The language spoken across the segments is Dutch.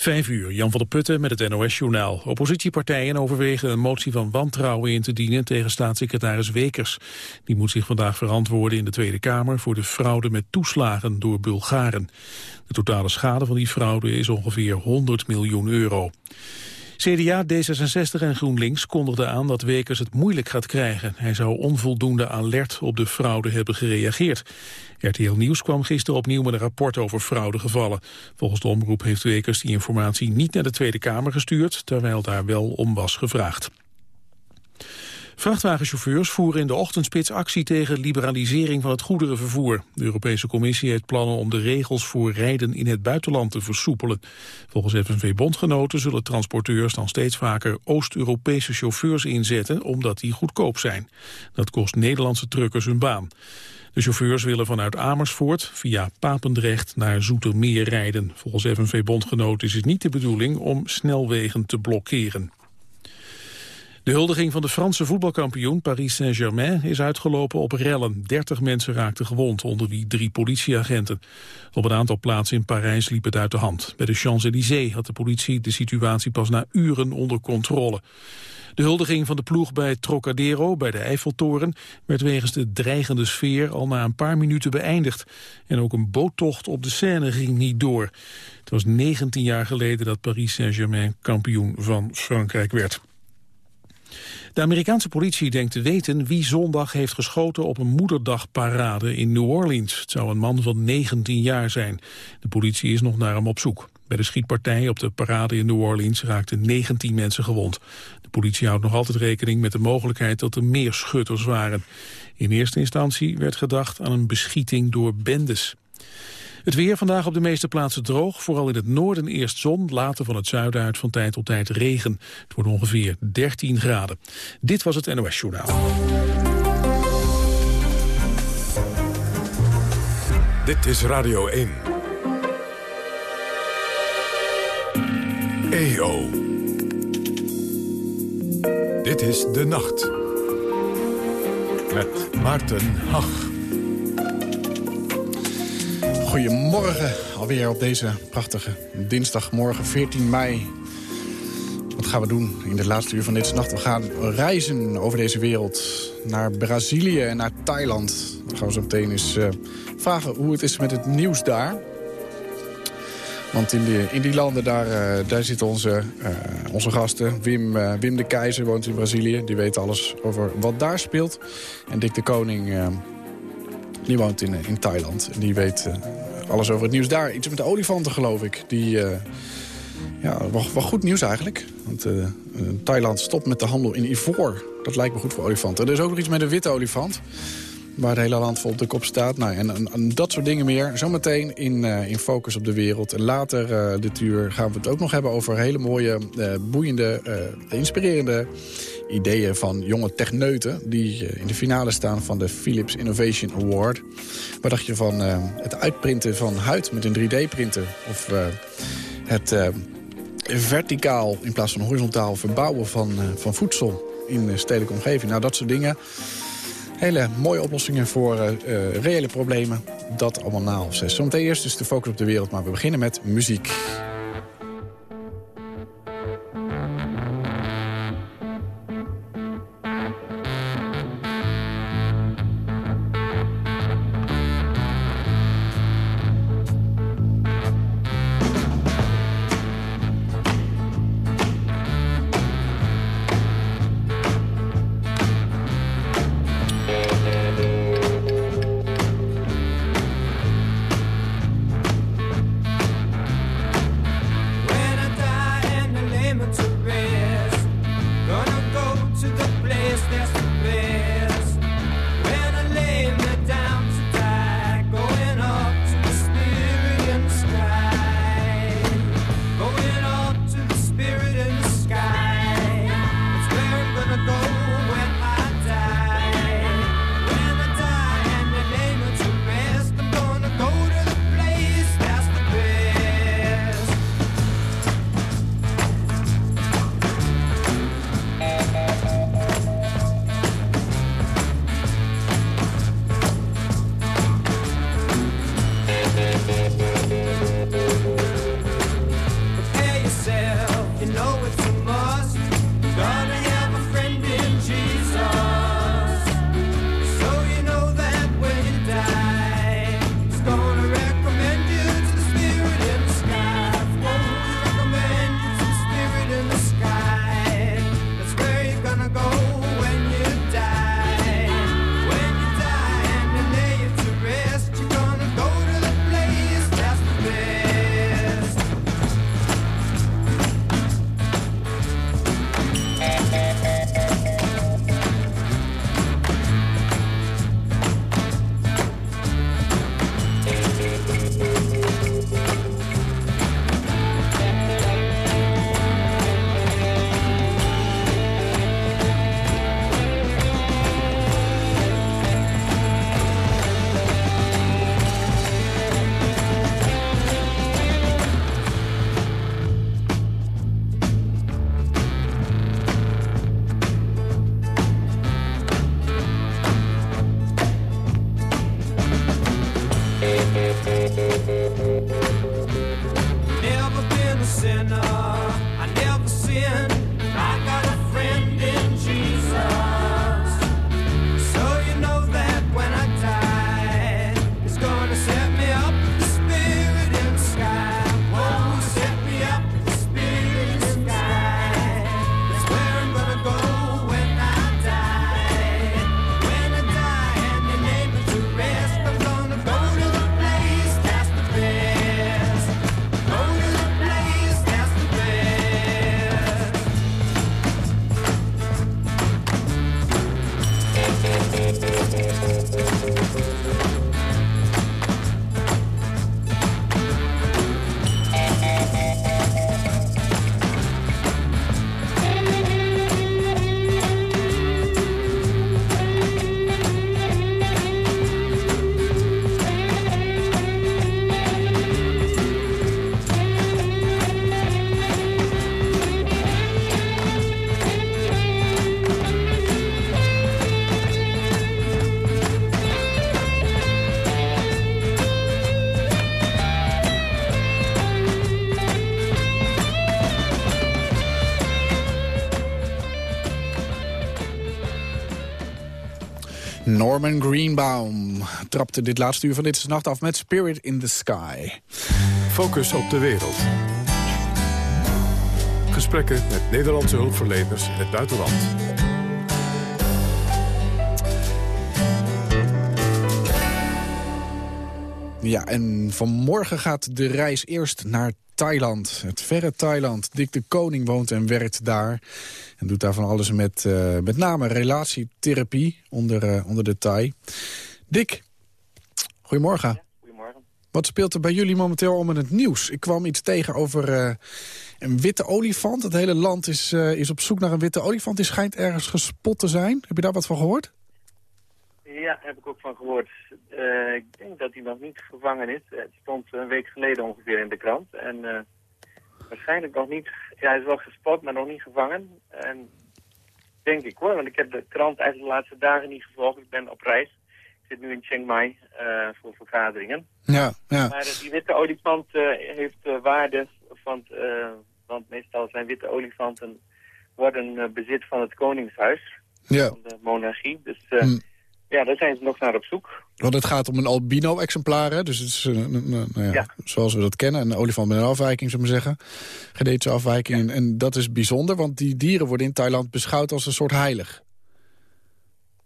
Vijf uur, Jan van der Putten met het NOS-journaal. Oppositiepartijen overwegen een motie van wantrouwen in te dienen tegen staatssecretaris Wekers. Die moet zich vandaag verantwoorden in de Tweede Kamer voor de fraude met toeslagen door Bulgaren. De totale schade van die fraude is ongeveer 100 miljoen euro. CDA, D66 en GroenLinks kondigden aan dat Wekers het moeilijk gaat krijgen. Hij zou onvoldoende alert op de fraude hebben gereageerd. RTL Nieuws kwam gisteren opnieuw met een rapport over fraudegevallen. Volgens de omroep heeft Wekers die informatie niet naar de Tweede Kamer gestuurd... terwijl daar wel om was gevraagd. Vrachtwagenchauffeurs voeren in de ochtendspits actie tegen liberalisering van het goederenvervoer. De Europese Commissie heeft plannen om de regels voor rijden in het buitenland te versoepelen. Volgens FNV-bondgenoten zullen transporteurs dan steeds vaker Oost-Europese chauffeurs inzetten omdat die goedkoop zijn. Dat kost Nederlandse truckers hun baan. De chauffeurs willen vanuit Amersfoort via Papendrecht naar Zoetermeer rijden. Volgens FNV-bondgenoten is het niet de bedoeling om snelwegen te blokkeren. De huldiging van de Franse voetbalkampioen Paris Saint-Germain is uitgelopen op rellen. 30 mensen raakten gewond, onder wie drie politieagenten. Op een aantal plaatsen in Parijs liep het uit de hand. Bij de Champs-Élysées had de politie de situatie pas na uren onder controle. De huldiging van de ploeg bij Trocadero, bij de Eiffeltoren... werd wegens de dreigende sfeer al na een paar minuten beëindigd. En ook een boottocht op de Seine ging niet door. Het was 19 jaar geleden dat Paris Saint-Germain kampioen van Frankrijk werd. De Amerikaanse politie denkt te weten wie zondag heeft geschoten op een moederdagparade in New Orleans. Het zou een man van 19 jaar zijn. De politie is nog naar hem op zoek. Bij de schietpartij op de parade in New Orleans raakten 19 mensen gewond. De politie houdt nog altijd rekening met de mogelijkheid dat er meer schutters waren. In eerste instantie werd gedacht aan een beschieting door bendes. Het weer vandaag op de meeste plaatsen droog. Vooral in het noorden eerst zon, later van het zuiden uit van tijd tot tijd regen. Het wordt ongeveer 13 graden. Dit was het NOS Journaal. Dit is Radio 1. EO. Dit is De Nacht. Met Maarten Hach. Goedemorgen, alweer op deze prachtige dinsdagmorgen 14 mei. Wat gaan we doen in de laatste uur van deze nacht? We gaan reizen over deze wereld naar Brazilië en naar Thailand. Dan gaan we zo meteen eens uh, vragen hoe het is met het nieuws daar. Want in die, in die landen, daar, uh, daar zitten onze, uh, onze gasten. Wim, Wim de Keizer woont in Brazilië. Die weet alles over wat daar speelt. En Dick de Koning die woont in, in Thailand. Die weet uh, alles over het nieuws daar. Iets met de olifanten, geloof ik. Die, uh, ja, wel, wel, goed nieuws eigenlijk. Want Thailand stopt met de handel in ivoor. Dat lijkt me goed voor olifanten. Er is ook nog iets met een witte olifant. Waar het hele land vol op de kop staat. Nou, en, en, dat soort dingen meer. Zometeen in, in Focus op de Wereld. En later dit uur gaan we het ook nog hebben over hele mooie, boeiende, inspirerende ideeën van jonge techneuten... die eh, in de finale staan van de Philips Innovation Award. Wat dacht je van het uitprinten van huid met een 3D-printer? Of het verticaal in plaats van horizontaal verbouwen van, van voedsel in stedelijke omgeving? Nou, dat soort dingen. Hele mooie oplossingen voor reële problemen. Dat allemaal na half zes. Zometeen eerst dus de focus op de wereld, maar we beginnen met muziek. Norman Greenbaum trapte dit laatste uur van dit nacht af met Spirit in the Sky. Focus op de wereld. Gesprekken met Nederlandse hulpverleners in het buitenland. Ja, en vanmorgen gaat de reis eerst naar Thailand. Het verre Thailand. Dick de Koning woont en werkt daar. En doet daar van alles met uh, met name relatietherapie onder, uh, onder de Thai. Dick, goedemorgen. Ja, goedemorgen. Wat speelt er bij jullie momenteel om in het nieuws? Ik kwam iets tegen over uh, een witte olifant. Het hele land is, is op zoek naar een witte olifant. Die schijnt ergens gespot te zijn. Heb je daar wat van gehoord? Ja, heb ik ook van gehoord. Uh, ik denk dat hij nog niet gevangen is. Het stond een week geleden ongeveer in de krant. En uh, waarschijnlijk nog niet... Ja, hij is wel gespot, maar nog niet gevangen. En denk ik hoor, want ik heb de krant eigenlijk de laatste dagen niet gevolgd. Ik ben op reis. Ik zit nu in Chiang Mai uh, voor vergaderingen. Ja, ja. Maar die witte olifant heeft waarde, van, want meestal zijn witte olifanten worden bezit van het koningshuis. Ja. Van de monarchie. Dus... Mm. Ja, daar zijn ze nog naar op zoek. Want het gaat om een albino-exemplaar, hè? Dus het is, uh, nou ja, ja. zoals we dat kennen, een olifant met een afwijking, zou ik maar zeggen. Genetische afwijking. En dat is bijzonder, want die dieren worden in Thailand beschouwd als een soort heilig.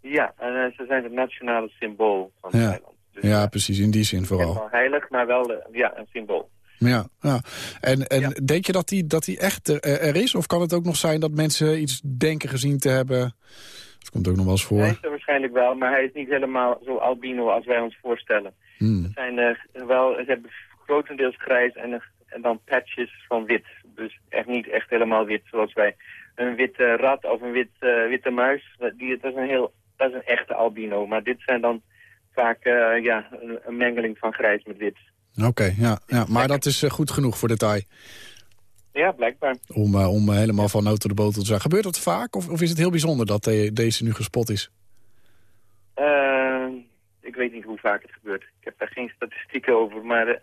Ja, en uh, ze zijn het nationale symbool van. Thailand. Dus, ja, precies, in die zin vooral. Wel heilig, maar wel ja, een symbool. Ja, ja. En, en denk je dat die, dat die echt er, er is? Of kan het ook nog zijn dat mensen iets denken gezien te hebben... Dat komt ook nog wel eens voor. Waarschijnlijk wel, maar hij is niet helemaal zo albino als wij ons voorstellen. Hmm. Er zijn uh, wel, ze hebben grotendeels grijs en, en dan patches van wit. Dus echt niet echt helemaal wit zoals wij. Een witte rat of een wit, uh, witte muis, die, dat, is een heel, dat is een echte albino. Maar dit zijn dan vaak uh, ja, een, een, mengeling van grijs met wit. Oké, okay, ja, ja, maar dat is goed genoeg voor de Thai. Ja, blijkbaar. Om, om helemaal van nood tot de botel te zijn. Gebeurt dat vaak of, of is het heel bijzonder dat de, deze nu gespot is? Uh, ik weet niet hoe vaak het gebeurt. Ik heb daar geen statistieken over. Maar uh,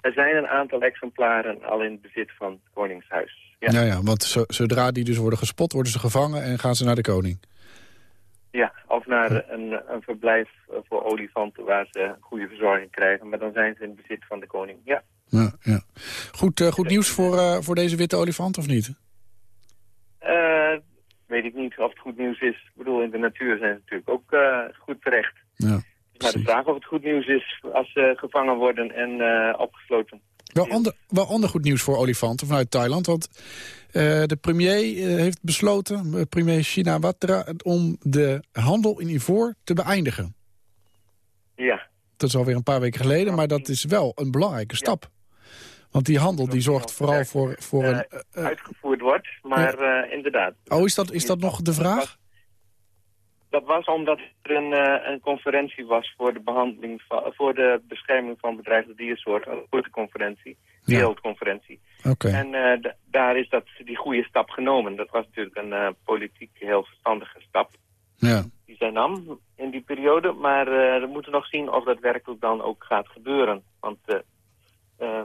er zijn een aantal exemplaren al in bezit van het Koningshuis. Ja, ja, ja want zo, zodra die dus worden gespot, worden ze gevangen en gaan ze naar de koning. Ja, of naar een, een verblijf voor olifanten waar ze goede verzorging krijgen. Maar dan zijn ze in bezit van de koning, ja. Ja, ja. Goed, uh, goed nieuws voor, uh, voor deze witte olifant, of niet? Uh, weet ik niet of het goed nieuws is. Ik bedoel, in de natuur zijn ze natuurlijk ook goed terecht. Ja, maar de vraag of het goed nieuws is als ze gevangen worden en opgesloten. Wel ander, wel ander goed nieuws voor olifanten vanuit Thailand. Want de premier heeft besloten, premier Shinawatra, om de handel in ivoor te beëindigen. Ja. Dat is alweer een paar weken geleden, maar dat is wel een belangrijke stap. Want die handel die zorgt vooral voor, voor een... Uh, uitgevoerd wordt, maar uh, inderdaad. Oh, is dat, is dat nog de vraag? Dat was omdat er een, uh, een conferentie was voor de behandeling van, voor de bescherming van bedreigde diersoorten, een korte conferentie, Ja. wereldconferentie. Oké. En daar is dat, die goede stap genomen. Dat was natuurlijk een politiek heel verstandige stap Ja. die zij nam in die periode. Maar we moeten nog zien of dat werkelijk dan ook gaat gebeuren. Want, uh,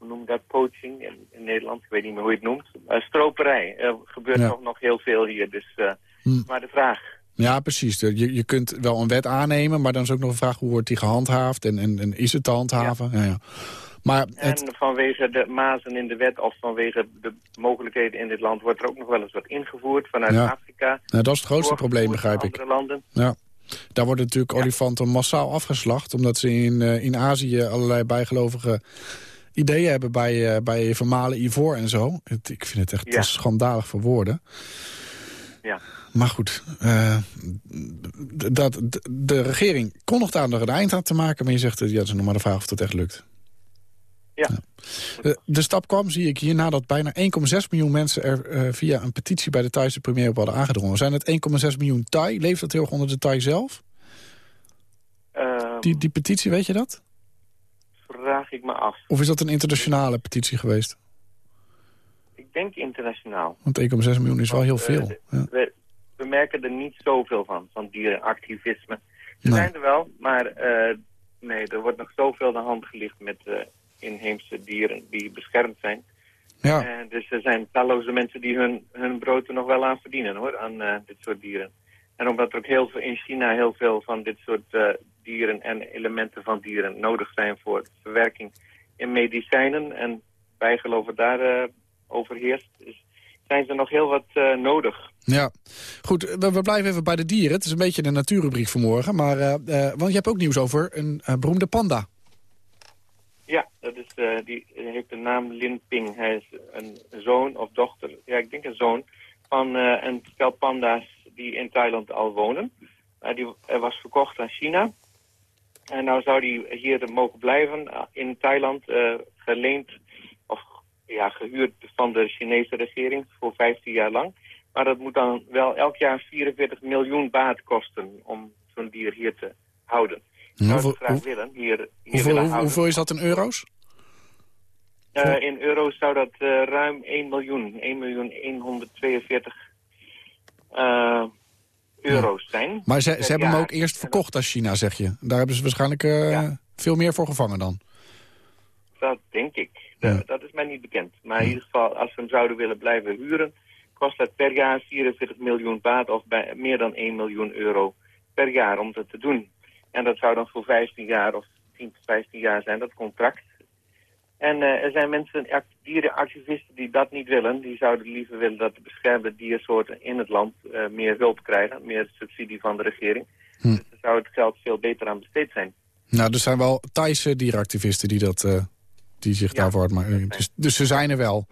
hoe noem dat, poaching in, in, Nederland? Ik weet niet meer hoe je het noemt. stroperij. Er gebeurt Ja. nog, nog heel veel hier. Dus, Hm. Maar de vraag... Ja, precies. Je, je kunt wel een wet aannemen, maar dan is ook nog een vraag hoe wordt die gehandhaafd en, en, en is het te handhaven? Ja. Ja, Maar het, En vanwege de mazen in de wet of vanwege de mogelijkheden in dit land... wordt er ook nog wel eens wat ingevoerd vanuit Ja. Afrika. nou, dat is het grootste probleem, begrijp ik. landen. Ja. Daar worden natuurlijk olifanten massaal afgeslacht... omdat ze in, eh, in Azië allerlei bijgelovige ideeën hebben bij, eh, bij vermalen ivoor en zo. Het, ik vind het echt Ja. schandalig voor woorden. Ja. Maar goed, eh, dat, de regering kon nog aan er een eind aan te maken... maar je zegt, eh, ja, het is nog maar de vraag of dat echt lukt. Ja. De stap kwam, zie ik hier, nadat bijna 1,6 miljoen mensen er via een petitie bij de Thaise premier op hadden aangedrongen. Zijn het 1,6 miljoen Thai? Leeft dat heel erg onder de Thai zelf? Ehm, Die, die petitie, weet je dat? Vraag ik me af. Of is dat een internationale petitie geweest? Ik denk internationaal. Want 1,6 miljoen is wel heel Want, eh, veel. Ja. We, we merken er niet zoveel van, van dierenactivisme. Ze Nee. zijn er wel, maar eh, nee, er wordt nog zoveel de hand gelicht met eh, inheemse dieren die beschermd zijn. Ja, En dus er zijn talloze mensen die hun, hun brood er nog wel aan verdienen hoor, aan dit soort dieren. En omdat er ook heel veel in China heel veel van dit soort dieren en elementen van dieren nodig zijn voor verwerking in medicijnen en bijgeloven daar overheerst, is, zijn er nog heel wat nodig. Ja, goed. We, we, blijven even bij de dieren. Het is een beetje de natuurrubriek vanmorgen. Maar, uh, want je hebt ook nieuws over een beroemde panda. Ja, dat is, die heeft de naam Lin Ping. Hij is een zoon of dochter, ja ik denk een zoon, van een stel panda's die in Thailand al wonen. die was verkocht aan China. En nou zou die hier mogen blijven in Thailand, geleend of ja, gehuurd van de Chinese regering voor 15 jaar lang. Maar dat moet dan wel elk jaar 44 miljoen baat kosten om zo'n dier hier te houden. Nou, hoeveel, graag willen, hier, hier hoeveel, hoeveel is dat in euro's? Uh, in euro's zou dat uh, ruim 1 miljoen, 1 miljoen 142 uh, euro's zijn. Maar ze, ze hebben hem ook eerst verkocht als China, zeg je. Daar hebben ze waarschijnlijk ja. veel meer voor gevangen dan. Dat denk ik. Dat is mij niet bekend. Maar in ieder geval, als ze hem zouden willen blijven huren kost het per jaar 44 miljoen baat of bij, meer dan 1 miljoen euro per jaar om dat te doen. En dat zou dan voor 15 jaar of 10 tot 15 jaar zijn, dat contract. En uh, er zijn mensen, dierenactivisten die dat niet willen. Die zouden liever willen dat de beschermde diersoorten in het land uh, meer hulp krijgen. Meer subsidie van de regering. Hm. Dus dan zou het geld veel beter aan besteed zijn. Nou, er zijn wel Thaise dierenactivisten die, dat, uh, die zich ja, daarvoor... Maar, dus, dus ze zijn er wel.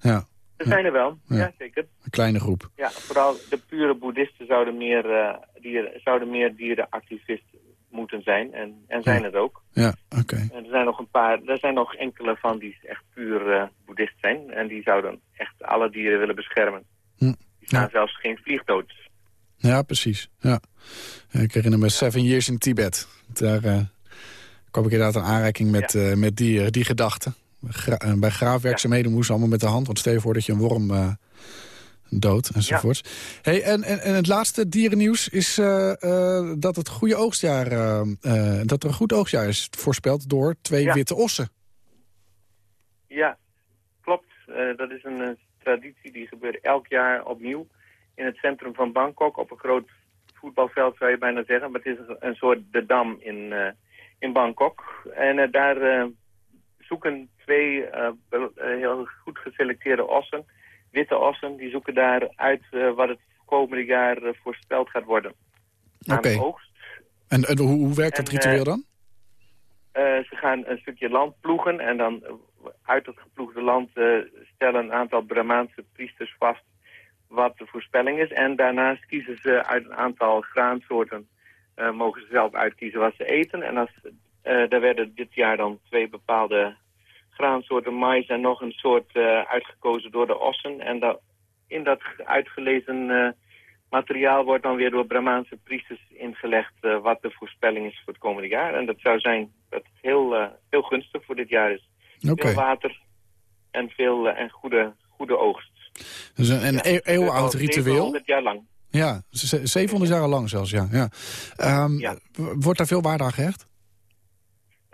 Ja. Er zijn er wel, ja. zeker. Een kleine groep. Ja, vooral de pure boeddhisten zouden meer, uh, dieren, zouden meer dierenactivist moeten zijn. En, en zijn het ook. Ja, oké. Er zijn nog een paar, er zijn nog enkele van die echt puur uh, boeddhist zijn. En die zouden echt alle dieren willen beschermen. Hm. Die staan zelfs geen vliegdood. Ja, precies. Ja. Ik herinner me Seven Years in Tibet. Daar uh, kwam ik inderdaad een aanreiking met, ja. met die, die gedachten. Gra bij graafwerkzaamheden moesten allemaal met de hand. Want stel je voor dat je een worm dood enzovoorts. Ja. Hey, en, en, en het laatste dierennieuws is uh, uh, dat het goede oogstjaar, dat er een goed oogstjaar is voorspeld door twee ja. witte ossen. Ja, klopt. dat is een traditie die gebeurt elk jaar opnieuw in het centrum van Bangkok op een groot voetbalveld zou je bijna zeggen. Maar het is een soort de dam in, in Bangkok. En daar zoeken twee uh, heel goed geselecteerde ossen, witte ossen, die zoeken daar uit uh, wat het komende jaar uh, voorspeld gaat worden. Oké. Okay. En, en hoe, hoe, werkt dat ritueel dan? ze gaan een stukje land ploegen en dan uit het geploegde land stellen een aantal Brahmaanse priesters vast wat de voorspelling is. En daarnaast kiezen ze uit een aantal graansoorten, mogen ze zelf uitkiezen wat ze eten. En als, daar werden dit jaar dan twee bepaalde graansoorten mais en nog een soort uh, uitgekozen door de ossen. En dat, in dat uitgelezen uh, materiaal wordt dan weer door Brahmaanse priesters ingelegd uh, wat de voorspelling is voor het komende jaar. En dat zou zijn dat het heel, heel gunstig voor dit jaar is. Okay. Veel water en veel en goede, goede oogst. Dus een, ja, e eeuwoud ritueel? 700 jaar lang. Ja, 700 jaar lang zelfs, ja. ja. Um, ja. Wordt daar veel waarde aan gehecht?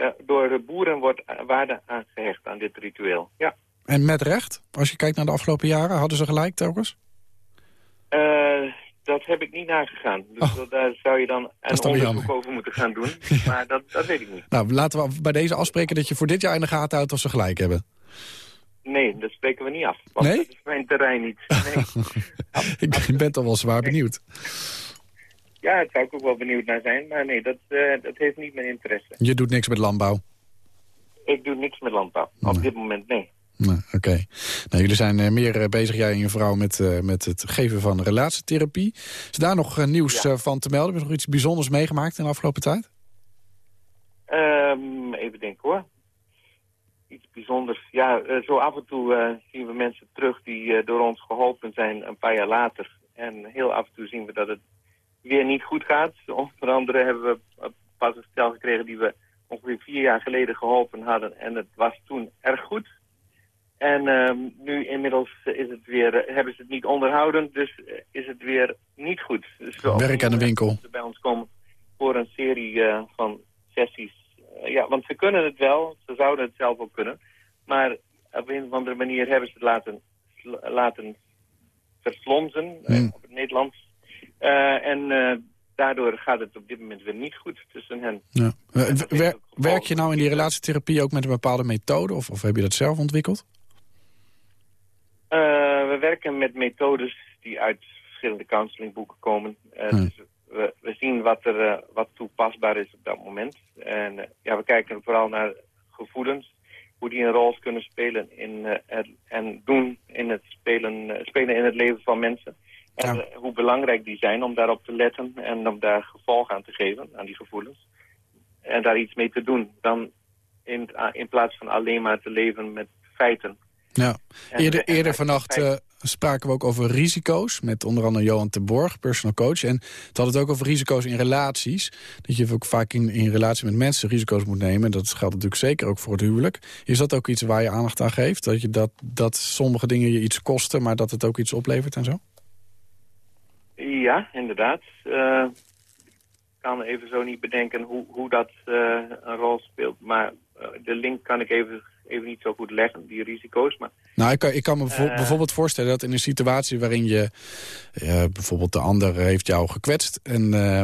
Uh, door de boeren wordt waarde aangehecht aan dit ritueel, ja. En met recht? Als je kijkt naar de afgelopen jaren, hadden ze gelijk telkens? Uh, dat heb ik niet nagegaan. Dus oh. daar zou je dan een onderzoek over moeten gaan doen. ja. Maar dat, dat weet ik niet. Nou, laten we bij deze afspreken dat je voor dit jaar in de gaten houdt of ze gelijk hebben. Nee, dat spreken we niet af. Want nee? dat is mijn terrein niet. Nee. ik ben toch wel zwaar benieuwd. Ja, daar zou ik ook wel benieuwd naar zijn. Maar nee, dat, uh, dat heeft niet mijn interesse. Je doet niks met landbouw? Ik doe niks met landbouw. Nee. Op dit moment, nee. nee Oké. Okay. Nou, jullie zijn uh, meer uh, bezig, jij en je vrouw, met, uh, met het geven van relatietherapie. Is daar nog nieuws ja. van te melden? Heb je nog iets bijzonders meegemaakt in de afgelopen tijd? Um, even denken hoor. Iets bijzonders. Ja, zo af en toe zien we mensen terug die door ons geholpen zijn een paar jaar later. En heel af en toe zien we dat het weer niet goed gaat. Onder andere hebben we pas een stel gekregen die we ongeveer vier jaar geleden geholpen hadden. En het was toen erg goed. En um, nu inmiddels is het weer, hebben ze het niet onderhouden, dus is het weer niet goed. Dus Werk aan de winkel. Ze bij ons komen voor een serie uh, van sessies. Uh, ja, want ze kunnen het wel, ze zouden het zelf ook kunnen. Maar op een of andere manier hebben ze het laten, laten verslonzen, mm. uh, op het Nederlands en daardoor gaat het op dit moment weer niet goed tussen hen. Ja. werk je nou in die relatietherapie ook met een bepaalde methode? Of, of heb je dat zelf ontwikkeld? we werken met methodes die uit verschillende counselingboeken komen. dus we, we, zien wat er wat toepasbaar is op dat moment. En ja, we kijken vooral naar gevoelens hoe die een rol kunnen spelen in, en doen in het spelen, spelen in het leven van mensen. En ja. hoe belangrijk die zijn om daarop te letten en om daar gevolg aan te geven, aan die gevoelens. En daar iets mee te doen, dan in, in plaats van alleen maar te leven met feiten. Ja, eerder, eerder vannacht uh, spraken we ook over risico's... met onder andere Johan de Borg, personal coach. En het had het ook over risico's in relaties. Dat je ook vaak in, in relatie met mensen risico's moet nemen. Dat geldt natuurlijk zeker ook voor het huwelijk. Is dat ook iets waar je aandacht aan geeft? Dat, je dat, dat sommige dingen je iets kosten, maar dat het ook iets oplevert en zo? Ja, inderdaad. Uh, ik kan even zo niet bedenken hoe, hoe dat uh, een rol speelt. Maar uh, de link kan ik even even niet zo goed leggen, die risico's. Maar, nou, ik kan, ik kan me bijvoorbeeld voorstellen dat in een situatie waarin je... Bijvoorbeeld de ander heeft jou gekwetst en uh,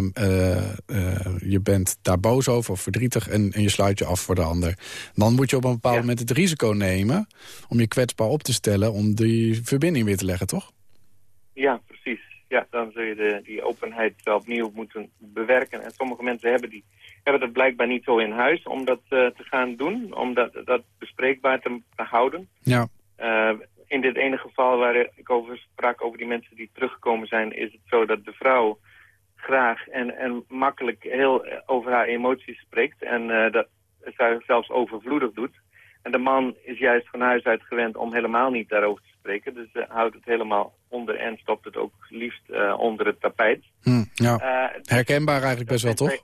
je bent daar boos over of verdrietig... En, en, je sluit je af voor de ander. Dan moet je op een bepaald ja. moment het risico nemen om je kwetsbaar op te stellen... om die verbinding weer te leggen, toch? Ja. Ja, dan zul je de, die openheid opnieuw moeten bewerken. En sommige mensen hebben die hebben het blijkbaar niet zo in huis om dat uh, te gaan doen, om dat, dat bespreekbaar te, te houden. Ja. Uh, in dit ene geval waar ik over sprak, over die mensen die teruggekomen zijn, is het zo dat de vrouw graag en, en makkelijk heel over haar emoties spreekt en uh, dat zij zelfs overvloedig doet. En de man is juist van huis uit gewend om helemaal niet daarover te spreken. Dus uh, houdt het helemaal onder en stopt het ook liefst uh, onder het tapijt. Hm, ja. Herkenbaar eigenlijk best wel, toch?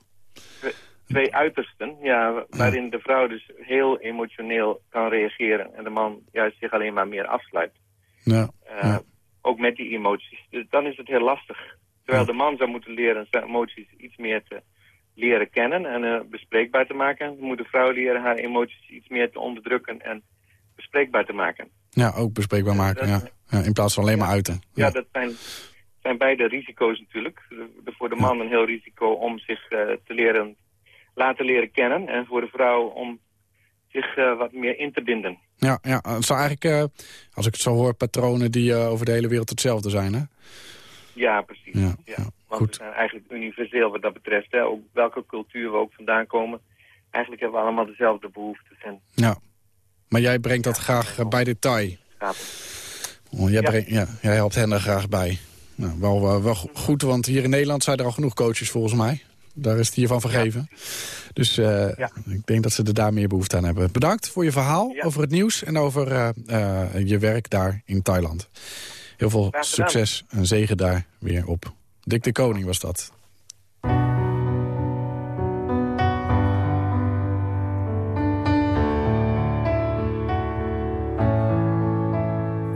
twee uitersten, ja, waarin de vrouw dus heel emotioneel kan reageren en de man juist zich alleen maar meer afsluit. Ja, ja. Ook met die emoties. Dus dan is het heel lastig. Terwijl de man zou moeten leren zijn emoties iets meer te leren kennen en uh, bespreekbaar te maken, moet de vrouw leren haar emoties iets meer te onderdrukken en bespreekbaar te maken. Ja, ook bespreekbaar maken, ja. ja. In plaats van alleen maar uiten. Ja, dat zijn, zijn beide risico's natuurlijk. De, voor de man een heel risico om zich uh, te leren laten leren kennen. En voor de vrouw om zich uh, wat meer in te binden. Ja, ja het zou eigenlijk, als ik het zo hoor, patronen die over de hele wereld hetzelfde zijn, hè? Ja, precies. Ja, Want goed. we zijn eigenlijk universeel wat dat betreft. Hè. Ook welke cultuur we ook vandaan komen. Eigenlijk hebben we allemaal dezelfde behoeftes. En Ja, maar jij brengt dat graag bij detail. Oh, jij, brengt, ja, jij helpt hen er graag bij. Nou, wel, wel, wel go- goed, want hier in Nederland zijn er al genoeg coaches volgens mij. Daar is het hiervan vergeven. Dus eh, Ja. ik denk dat ze er daar meer behoefte aan hebben. Bedankt voor je verhaal Ja. over het nieuws en over eh, eh, je werk daar in Thailand. Heel veel succes en zegen daar weer op. Dick de Koning was dat.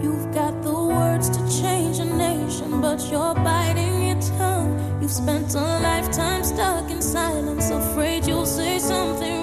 You've got the words to change a nation, but you're biting your tongue. You've spent a lifetime stuck in silence, afraid you'll say something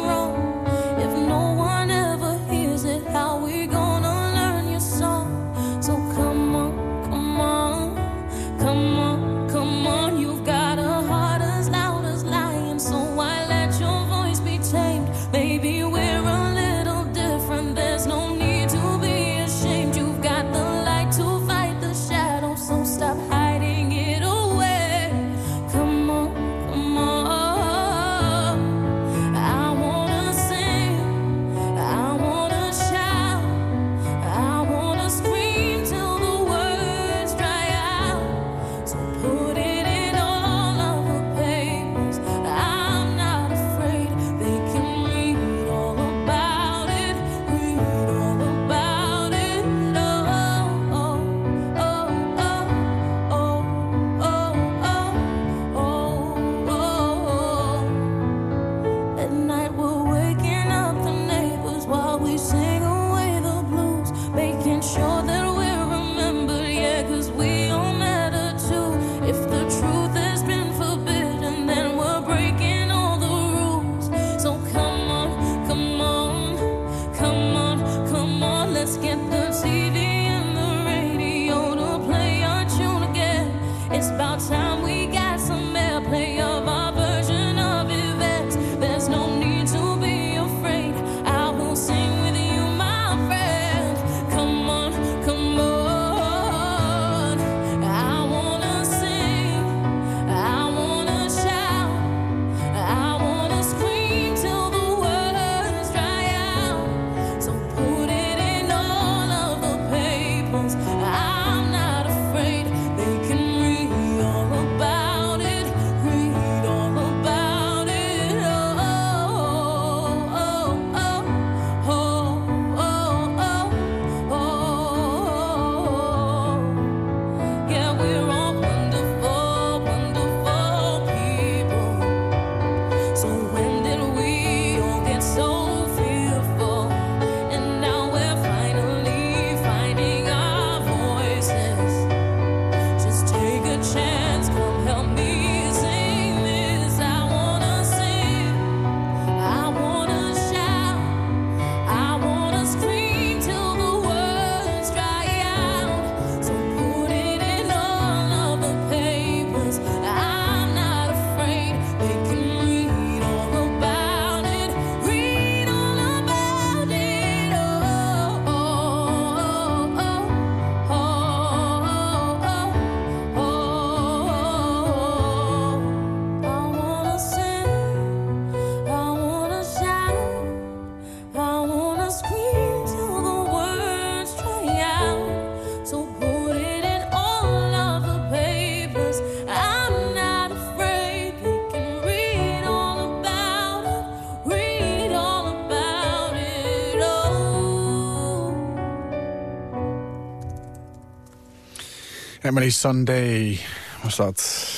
Emily Sunday was dat.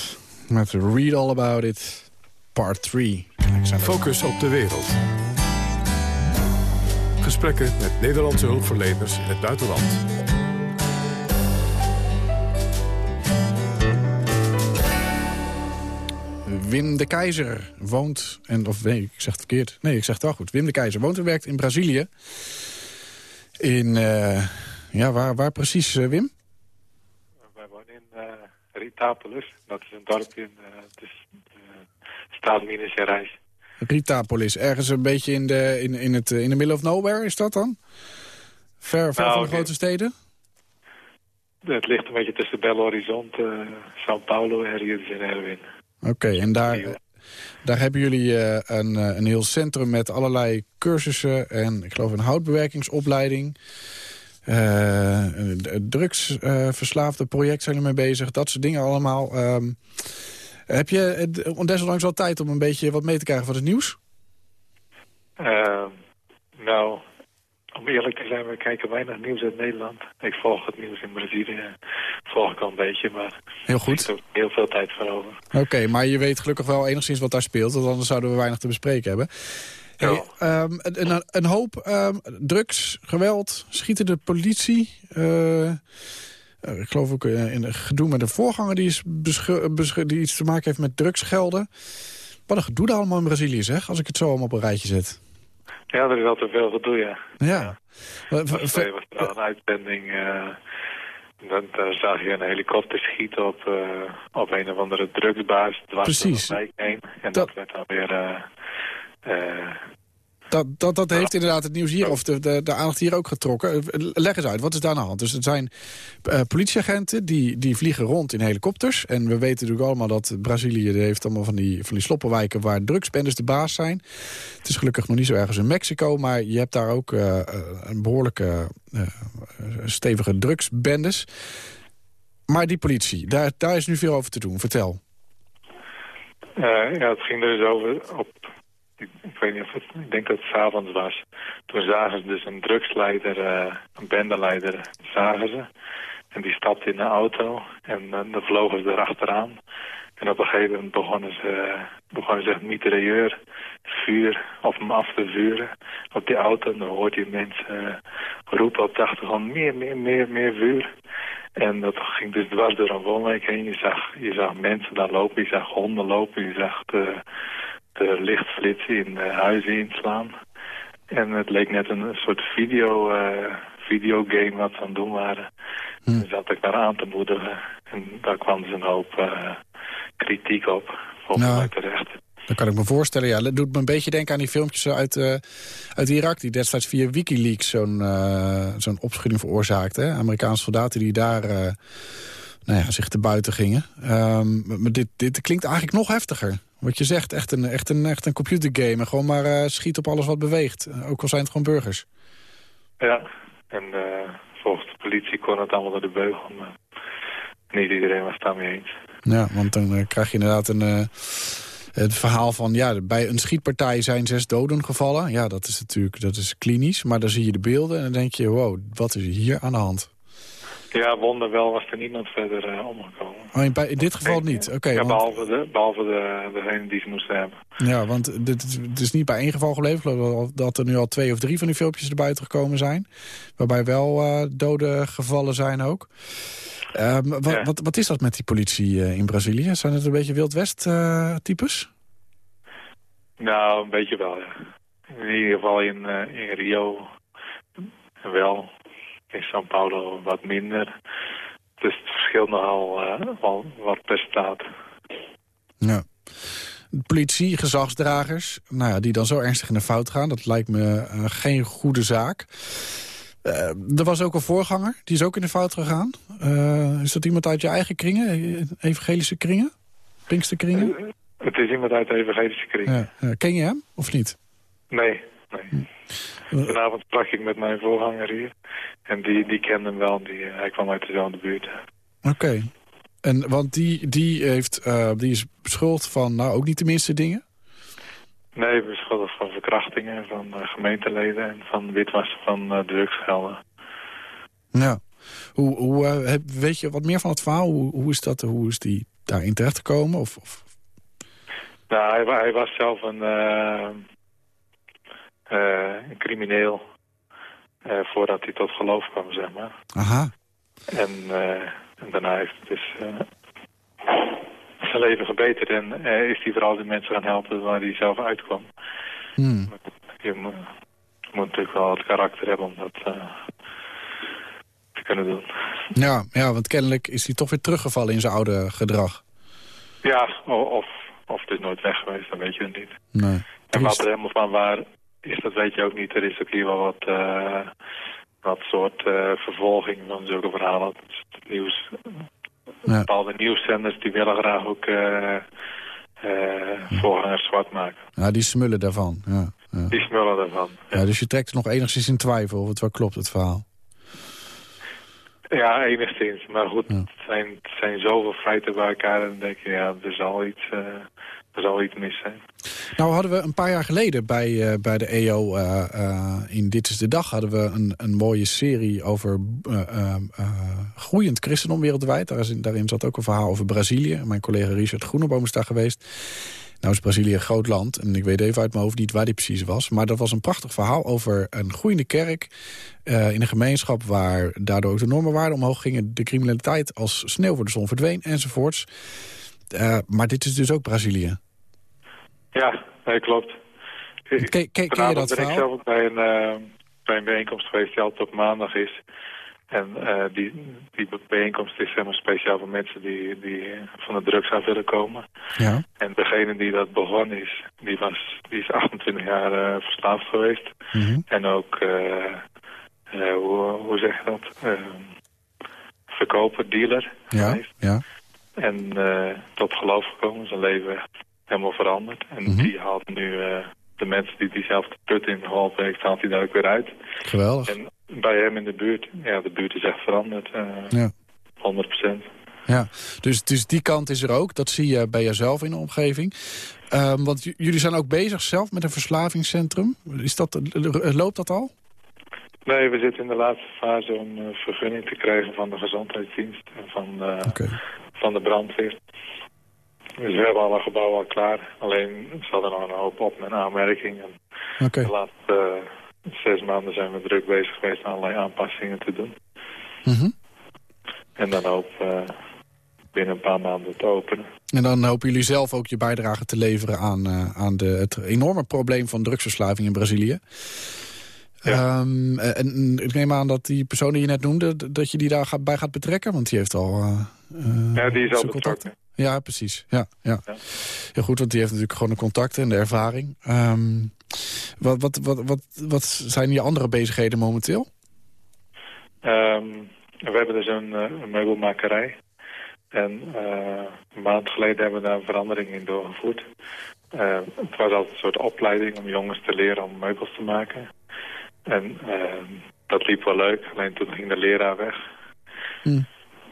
Met Read All About It, part 3. Focus op de wereld. Gesprekken met Nederlandse hulpverleners in het buitenland. Wim de Keizer woont... En, of nee, ik zeg het verkeerd. Nee, ik zeg het wel goed. Wim de Keizer woont en werkt in Brazilië. In... Uh, ja, waar, waar precies, uh, Wim? In uh, Ritapolis. Dat is een dorp in de staat Minas Gerais. Ritapolis, ergens een beetje in de, in, in, het, in de middle of nowhere is dat dan? Ver, ver nou, van de grote steden? Het ligt een beetje tussen Belo Horizonte, São Paulo en Rio de Janeiro in. Oké, en daar, daar hebben jullie een, een heel centrum met allerlei cursussen... en ik geloof een houtbewerkingsopleiding... Uh, drugsverslaafde project zijn er mee bezig. Dat soort dingen allemaal. Um, heb je desondanks wel tijd om een beetje wat mee te krijgen van het nieuws? Uh, nou, om eerlijk te zijn, we kijken weinig nieuws uit Nederland. Ik volg het nieuws in Brazilië, volg ik al een beetje, maar... Heel goed. Er heel veel tijd voor over. Oké, maar je weet gelukkig wel enigszins wat daar speelt, want anders zouden we weinig te bespreken hebben. Hey, um, een, een, hoop um, drugs, geweld, schieten de politie... Uh, uh, ik geloof ook uh, in een gedoe met een voorganger die, is die iets te maken heeft met drugsgelden. Wat een gedoe daar allemaal in Brazilië zeg, als ik het zo allemaal op een rijtje zet. Ja, er is wel te veel gedoe, ja. Ja. Er was er een uitzending... Uh, dan, dan, zag je een helikopter schieten op, uh, op een of andere drugsbaas. Precies. Heen, en dat, dat werd dan weer... Uh, dat, dat, dat heeft inderdaad het nieuws hier, of de, de, de aandacht hier ook getrokken. Leg eens uit, wat is daar aan de hand? Dus het zijn uh, politieagenten die, die vliegen rond in helikopters. En we weten natuurlijk allemaal dat Brazilië heeft allemaal van die, van die sloppenwijken waar drugsbendes de baas zijn. Het is gelukkig nog niet zo ergens in Mexico, maar je hebt daar ook uh, een behoorlijke uh, stevige drugsbendes. Maar die politie, daar, daar is nu veel over te doen. Vertel. ja, het ging er dus over op ik, ik, weet niet of het, ik denk dat het s'avonds was. Toen zagen ze dus een drugsleider, uh, een bendeleider, zagen ze. En die stapte in de auto en uh, dan vlogen ze erachteraan. En op een gegeven moment begonnen ze, begonnen ze mitrailleur, vuur, of hem af te vuren op die auto. En dan hoort je mensen uh, roepen op de achtergrond, meer, meer, meer, meer vuur. En dat ging dus dwars door een woonwijk heen. Je zag, je zag mensen daar lopen, je zag honden lopen, je zag de lichtflitsen in huizen inslaan. En het leek net een soort video, uh, videogame wat ze aan het doen waren. Hm. Zat ik daar aan te moedigen. En daar kwam dus een hoop uh, kritiek op. Volgens nou, mij terecht. Dat kan ik me voorstellen, ja. Dat doet me een beetje denken aan die filmpjes uit, uh, uit Irak... die destijds via Wikileaks zo'n uh, zo'n opschudding veroorzaakten. Amerikaanse soldaten die daar uh, nou ja, zich te buiten gingen. Um, maar dit, dit klinkt eigenlijk nog heftiger. Wat je zegt, echt een, echt een, echt een computergame. Gewoon maar uh, schiet op alles wat beweegt. Eh, ook al zijn het gewoon burgers. Ja, en uh, volgens de politie kon het allemaal door de beugel. Maar niet iedereen was het daarmee eens. Ja, want dan krijg je inderdaad een, het verhaal van... ja, bij een schietpartij zijn zes doden gevallen. Ja, dat is natuurlijk dat is klinisch. Maar dan zie je de beelden en dan denk je... wow, wat is hier aan de hand? Ja, wonder wel was er niemand verder uh, omgekomen. Oh, in, in, dit geval niet? Oké. ja, behalve, de, behalve de, degene die ze moesten hebben. Ja, want het is niet bij één geval geleverd. dat er nu al twee of drie van die filmpjes buiten gekomen zijn. Waarbij wel uh, doden gevallen zijn ook. Uh, wat, wat, wat, is dat met die politie uh, in Brazilië? Zijn het een beetje Wild West types? Nou, een beetje wel, ja. In ieder geval in, in Rio wel in São Paulo wat minder. Dus het verschilt nogal uh, wat per staat. Ja. Politie, gezagsdragers, nou ja, die dan zo ernstig in de fout gaan... dat lijkt me uh, geen goede zaak. Uh, er was ook een voorganger, die is ook in de fout gegaan. is dat iemand uit je eigen kringen, evangelische kringen? Pinksterkringen? het is iemand uit de evangelische kringen. Ja. ken je hem, of niet? Nee, nee. Hm. Vanavond sprak ik met mijn voorganger hier. En die, die kende hem wel. Die, hij kwam uit dezelfde buurt. Oké. En want die, die, heeft, uh, die is beschuldigd van, nou ook niet de minste dingen? Nee, beschuldigd van verkrachtingen van uh, gemeenteleden en van witwassen van uh, drugsgelden. Ja. Hoe, hoe, eh, weet je wat meer van het verhaal? Hoe, hoe, is, dat, hoe is die daarin terechtgekomen? Of, of... Nou, hij, hij was zelf een, eh, eh, een crimineel eh, voordat hij tot geloof kwam, zeg maar. Aha, En, eh, en daarna heeft het dus eh, zijn leven gebeterd en eh, is hij vooral de mensen gaan helpen waar hij zelf uitkwam. Hmm. Je moet, je moet natuurlijk wel het karakter hebben om dat eh, te kunnen doen. Ja, ja, want kennelijk is hij toch weer teruggevallen in zijn oude gedrag. Ja, of, of het is nooit weg geweest, dat weet je niet. Nee. En wat er helemaal van waar is, dat weet je ook niet. Er is ook hier wel wat, eh, wat soort eh, vervolging van zulke verhalen. Het nieuws, Ja. Bepaalde nieuwszenders die willen graag ook eh, voorgangers zwart maken. Ja, die smullen daarvan. Ja, ja. Die smullen daarvan. Ja, dus je trekt nog enigszins in twijfel of het wel klopt, het verhaal. Ja, enigszins. Maar goed, Ja. het, zijn, het zijn zoveel feiten bij elkaar. En dan denk je, ja, er zal iets, er zal iets mis zijn. Nou hadden we een paar jaar geleden bij, eh, bij de EO eh, eh, in Dit is de Dag... hadden we een, een mooie serie over groeiend christendom wereldwijd. Daar is, daarin zat ook een verhaal over Brazilië. Mijn collega Richard Groeneboom is daar geweest. Nou is Brazilië een groot land en ik weet even uit mijn hoofd niet waar die precies was. Maar dat was een prachtig verhaal over een groeiende kerk in een gemeenschap... waar daardoor ook de normenwaarden omhoog gingen. De criminaliteit als sneeuw voor de zon verdween enzovoorts. Maar dit is dus ook Brazilië. Ja, nee, klopt. Ken, ken, ken je dat ben ik zelf ook bij een, eh, bij een bijeenkomst geweest die altijd op maandag is. En eh, die, die bijeenkomst is zeg maar, speciaal voor mensen die, die van de drugs af willen komen. Ja. En degene die dat begonnen is, die, was, die is 28 jaar eh, verslaafd geweest. Mhm. En ook, hoe, hoe zeg je dat? Eh, verkoper, dealer Ja, geweest. ja. En eh, tot geloof gekomen, zijn leven echt helemaal veranderd. En Mhm. die haalt nu eh, de mensen die diezelfde put in geholpen heeft, haalt hij daar ook weer uit. Geweldig. En bij hem in de buurt, ja, de buurt is echt veranderd. eh Ja. 100%. Ja. Dus, dus die kant is er ook. Dat zie je bij jezelf in de omgeving. Ehm, want jullie zijn ook bezig zelf met een verslavingscentrum. Is dat, loopt dat al? Nee, we zitten in de laatste fase om een vergunning te krijgen van de gezondheidsdienst en van, van de brandweer. Dus we hebben alle gebouwen al klaar. Alleen zat er nog een hoop op met aanmerking. En Oké. de laatste eh, zes maanden zijn we druk bezig geweest allerlei aanpassingen te doen. Mhm. En dan hoop eh, binnen een paar maanden te openen. En dan hopen jullie zelf ook je bijdrage te leveren aan, eh, aan de, het enorme probleem van drugsverslaving in Brazilië. Ja. Ehm, en ik neem aan dat die persoon die je net noemde, dat je die daar gaat, bij gaat betrekken, want die heeft al... Ja, die is al betrokken. Ja, precies. Ja, ja. Ja. ja, goed, want die heeft natuurlijk gewoon de contacten en de ervaring. Ehm, wat, wat, wat, wat, wat zijn je andere bezigheden momenteel? Ehm, we hebben dus een, eh, een meubelmakerij. En eh, een maand geleden hebben we daar een verandering in doorgevoerd. Eh, het was altijd een soort opleiding om jongens te leren om meubels te maken. En eh, dat liep wel leuk, alleen toen ging de leraar weg. Hm.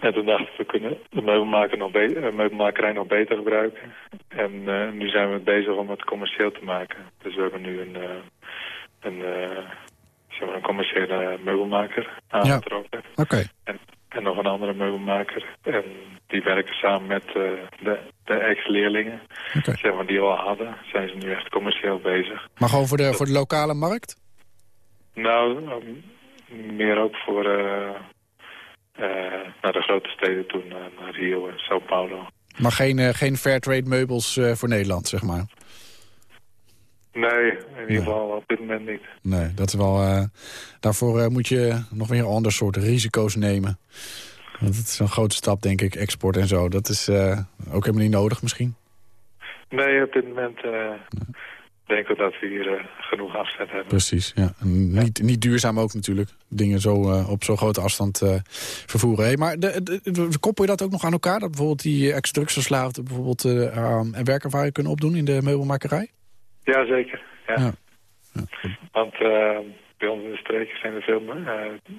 En toen dachten we, we kunnen de meubelmaker nog eh, meubelmakerij nog beter gebruiken. En eh, nu zijn we bezig om het commercieel te maken. Dus we hebben nu een, eh, een, zeg maar een commerciële meubelmaker aangetrokken. Oké, En nog een andere meubelmaker. En die werken samen met de, de ex-leerlingen. oké. Zeg maar, die we al hadden. Zijn ze nu echt commercieel bezig. Maar gewoon voor de, voor de lokale markt? Nou, ehm, meer ook voor naar de grote steden toe. Naar, Rio en Sao Paulo. Maar geen, eh, geen fairtrade meubels eh, voor Nederland, zeg maar. Nee, in ieder Nee. geval op dit moment niet. Nee, dat is wel... eh, daarvoor eh, moet je nog weer ander soort risico's nemen. Want het is een grote stap, denk ik, export en zo. Dat is eh, ook helemaal niet nodig misschien. Nee, op dit moment eh denk ik dat we hier eh, genoeg afzet hebben. Precies, ja. En Niet, niet duurzaam ook natuurlijk. Dingen zo eh, op zo'n grote afstand eh, vervoeren. Hey, maar de, de, de- koppel je dat ook nog aan elkaar? Dat bijvoorbeeld die ex-drugsverslaafden bijvoorbeeld uh, en werkervaring kunnen opdoen in de meubelmakerij? Jazeker, ja. Ja. Want eh, bij ons in de streken zijn er veel, uh,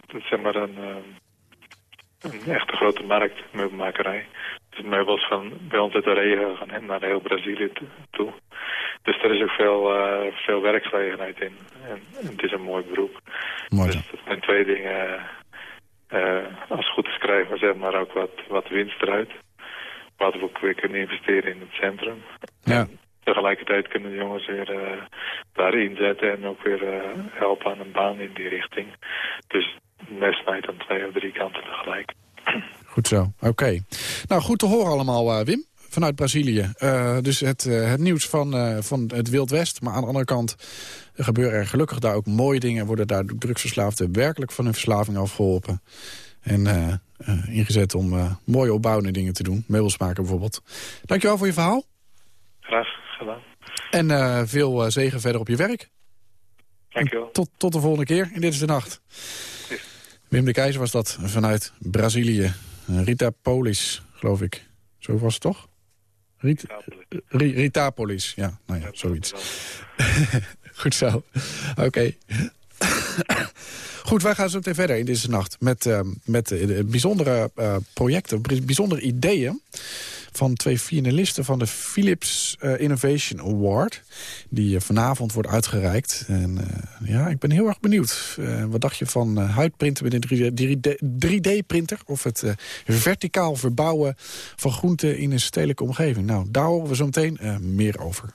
dat is zeg maar een, een echte grote markt, meubelmakerij. Dus meubels van bij ons uit de regio gaan naar heel Brazilië toe. Dus er is ook veel, uh, veel werkgelegenheid in. En, en, het is een mooi beroep. Mooi dus dat zijn twee dingen uh, krijgen we zeg maar ook wat, wat winst eruit. Wat we ook weer kunnen investeren in het centrum. Ja. En tegelijkertijd kunnen de jongens weer uh, daar inzetten en ook weer helpen aan een baan in die richting. Dus mes snijdt aan twee of drie kanten tegelijk. Goed zo, oké. Nou, goed te horen allemaal, uh, Wim vanuit Brazilië. Uh, dus het, uh, het nieuws van, uh, van het Wild West. Maar aan de andere kant gebeuren er gelukkig daar ook mooie dingen. Worden daar drugsverslaafden werkelijk van hun verslaving afgeholpen. En ingezet om mooie opbouwende dingen te doen. Meubels maken bijvoorbeeld. Dankjewel voor je verhaal. Graag gedaan. En veel zegen verder op je werk. Dankjewel. Tot, tot de volgende keer in Dit is de Nacht. Wim de Keizer was dat vanuit Brazilië. Rita Polis, geloof ik. Zo was het toch? Rit Ritapolis. Ritapolis, ja, nou ja, zoiets. Goed zo. Oké. Okay. Goed, wij gaan zo meteen verder in deze nacht met, uh, met uh, bijzondere uh, projecten, bijzondere ideeën van twee finalisten van de Philips uh, Innovation Award. Die vanavond wordt uitgereikt. En ja, ik ben heel erg benieuwd. wat dacht je van huidprinten met een 3D-printer? of het verticaal verbouwen van groenten in een stedelijke omgeving? Nou, daar horen we zo meteen meer over.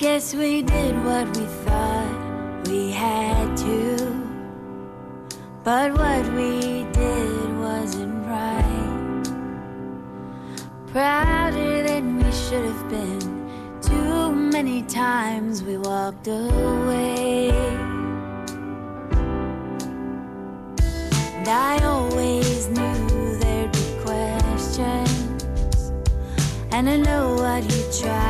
Guess we did what we thought we had to. But what we did wasn't right. Prouder than we should have been. Too many times we walked away. And I always knew there'd be questions. And I know what you tried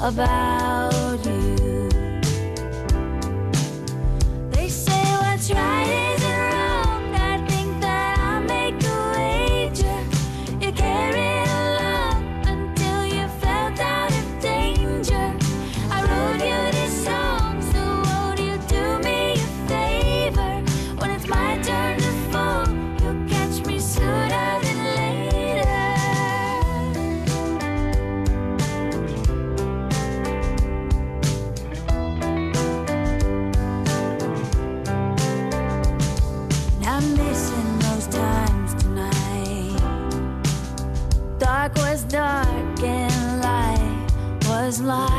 about you. Was light.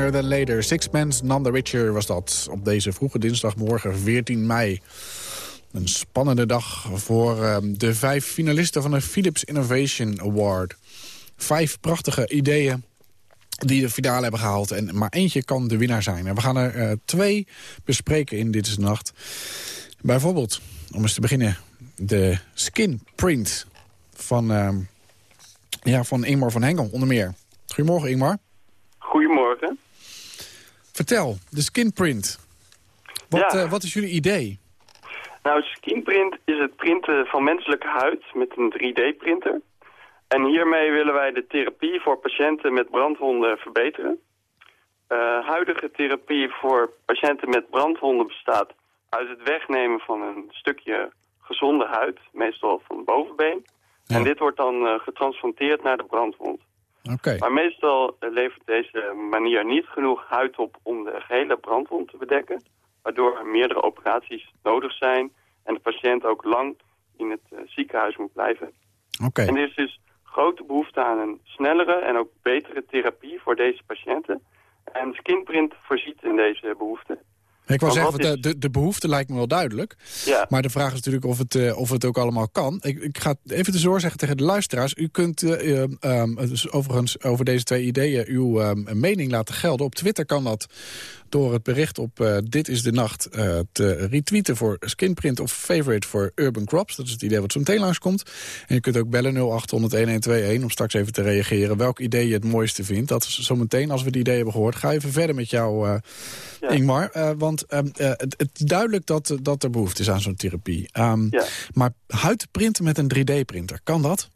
Sooner than later. Sixpence None the Richer was dat op deze vroege dinsdagmorgen 14 mei. Een spannende dag voor ehm, de vijf finalisten van de Philips Innovation Award. Vijf prachtige ideeën die de finale hebben gehaald. En maar eentje kan de winnaar zijn. En we gaan er eh, twee bespreken in Dit is Nacht. Bijvoorbeeld, om eens te beginnen, de skin print van, ehm, ja, van Ingmar van Hengel, onder meer. Goedemorgen, Ingmar. Goedemorgen. Vertel, de skinprint. Wat, Ja. eh, wat is jullie idee? Nou, skinprint is het printen van menselijke huid met een 3D-printer. En hiermee willen wij de therapie voor patiënten met brandwonden verbeteren. Eh, huidige therapie voor patiënten met brandwonden bestaat uit het wegnemen van een stukje gezonde huid, meestal van het bovenbeen. Ja. En dit wordt dan eh, getransplanteerd naar de brandwond. Maar meestal eh, levert deze manier niet genoeg huid op om de gehele brandwond te bedekken. Waardoor er meerdere operaties nodig zijn en de patiënt ook lang in het eh, ziekenhuis moet blijven. oké. En er is dus grote behoefte aan een snellere en ook betere therapie voor deze patiënten. En Skinprint voorziet in deze behoefte. Ik wou Want zeggen, wat de, de, de behoefte lijkt me wel duidelijk. Ja, Maar de vraag is natuurlijk of het, eh, of het ook allemaal kan. Ik, ik ga even tussendoor zeggen tegen de luisteraars. U kunt eh, eh, ehm, dus overigens over deze twee ideeën uw ehm, mening laten gelden. Op Twitter kan dat door het bericht op eh, Dit is de Nacht eh, te retweeten voor Skinprint of Favorite voor Urban Crops. Dat is het idee wat zo meteen langskomt. En je kunt ook bellen 0800-1121 om straks even te reageren welk idee je het mooiste vindt. Dat is zometeen, als we die idee hebben gehoord, ga even verder met jou, eh, Ja. Ingmar. Eh, want ehm, eh, het, het is duidelijk dat, dat er behoefte is aan zo'n therapie. Ehm, ja. Maar huid printen met een 3D-printer, kan dat?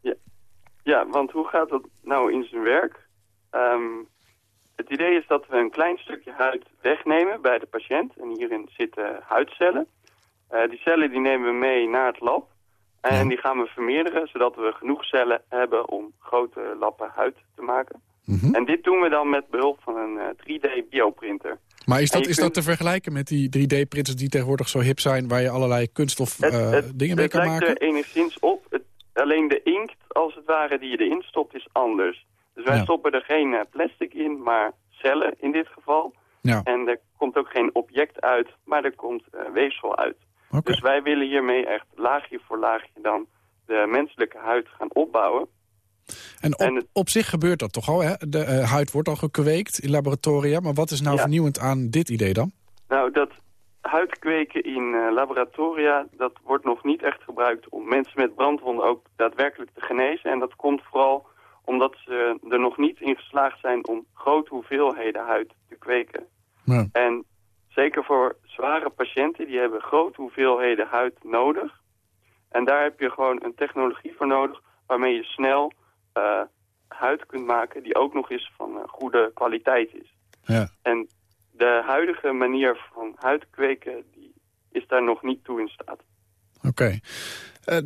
Ja, want hoe gaat dat nou in zijn werk? Ehm, het idee is dat we een klein stukje huid wegnemen bij de patiënt. En hierin zitten huidcellen. Eh, die cellen die nemen we mee naar het lab. En Ja. die gaan we vermeerderen, zodat we genoeg cellen hebben om grote lappen huid te maken. Mhm. En dit doen we dan met behulp van een eh, 3D-bioprinter. Maar is dat, is dat te vergelijken met die 3D-printers die tegenwoordig zo hip zijn... waar je allerlei kunststof Het, eh, het, dingen mee het kan lijkt maken? er enigszins op. Het, alleen de inkt, als het ware, die je erin stopt, is anders. Dus wij Ja. stoppen er geen eh, plastic in, maar cellen in dit geval. Ja, En er komt ook geen object uit, maar er komt eh, weefsel uit. Dus wij willen hiermee echt laagje voor laagje dan de menselijke huid gaan opbouwen. En op, en het- op zich gebeurt dat toch al, hè? De eh, huid wordt al gekweekt in laboratoria. Maar wat is nou Ja. vernieuwend aan dit idee dan? Nou, dat huidkweken in eh, laboratoria, dat wordt nog niet echt gebruikt om mensen met brandwonden ook daadwerkelijk te genezen. En dat komt vooral omdat ze er nog niet in geslaagd zijn om grote hoeveelheden huid te kweken. Ja. En zeker voor zware patiënten, die hebben grote hoeveelheden huid nodig. En daar heb je gewoon een technologie voor nodig waarmee je snel eh, huid kunt maken die ook nog eens van eh, goede kwaliteit is. Ja. En de huidige manier van huid kweken die is daar nog niet toe in staat. Oké. Eh,